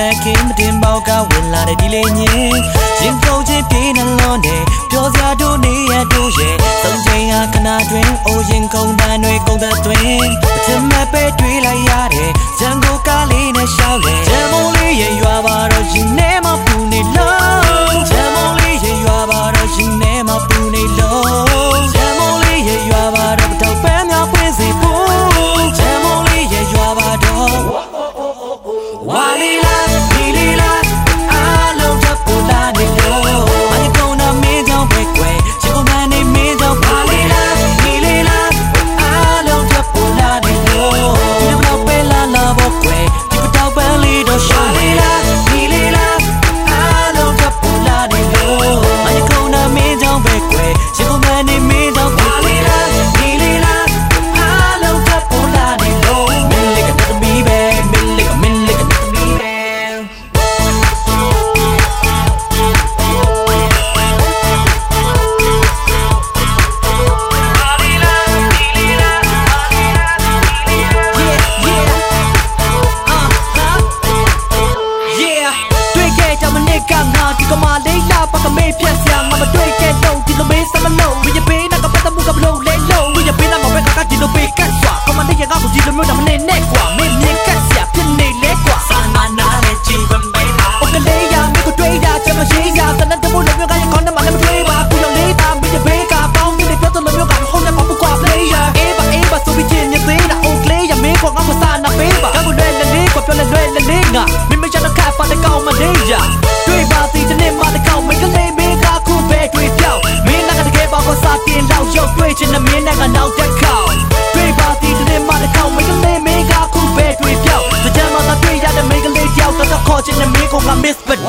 နဲ့ခင်းမတင်ပေါကဝင်လာတဲ့ဒီလေးညင်ရင်ကုန်းချင်းပြေးနှလုံးနဲ့ပြောစရာတို့နေရတို့ရဲ့သုံးချိန်ဟာခဏတွင်အိုရင်ကုန်တန်တွေကုန်သက်တွင်အထက်မဲ့ပဲတွေးလိုက်ရတဲ့ဂျန်ကိုကားလေးနဲ့ရှောက်လေဂျန်မိုးလေးရဲ့ရွာပါတော့ရင်ထဲမှာပူနေလို့ဂျန်မိုးလေးရဲ့ရွာပါတော့ရင်ထဲမှာပူနေလို့ဂျန်မိုးလေးရဲ့ရွာပါတော့တော့ပန်းများပွင့်စေဖို့ဂျန်မိုးလေးရဲ့ရွာပါတော့ဝါလီလာ ဒီကမာလေးလာပကမေးဖြတ်စရာငါမတွေ့ မင်းနဲ့ကနောက်တက်ခေါက်တွေ့ပါသည်ဒီနေ့မှတစ်ခေါက်မိကလေးမင်းကခုပဲတွေ့ပြောက်စကြမ်းမှာသာတွေ့ရတဲ့မိကလေးတယောက်တော့ခေါ်ချင်တဲ့မင်းကိုက miss but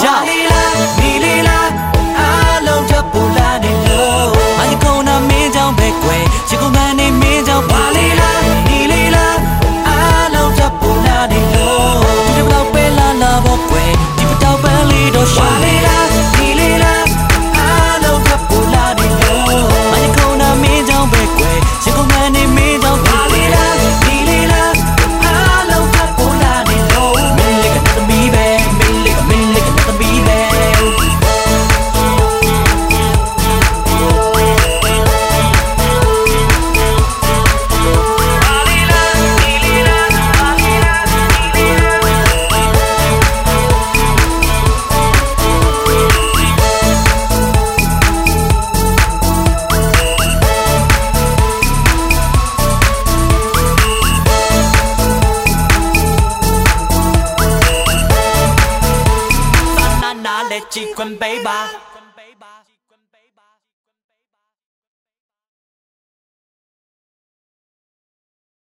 let you.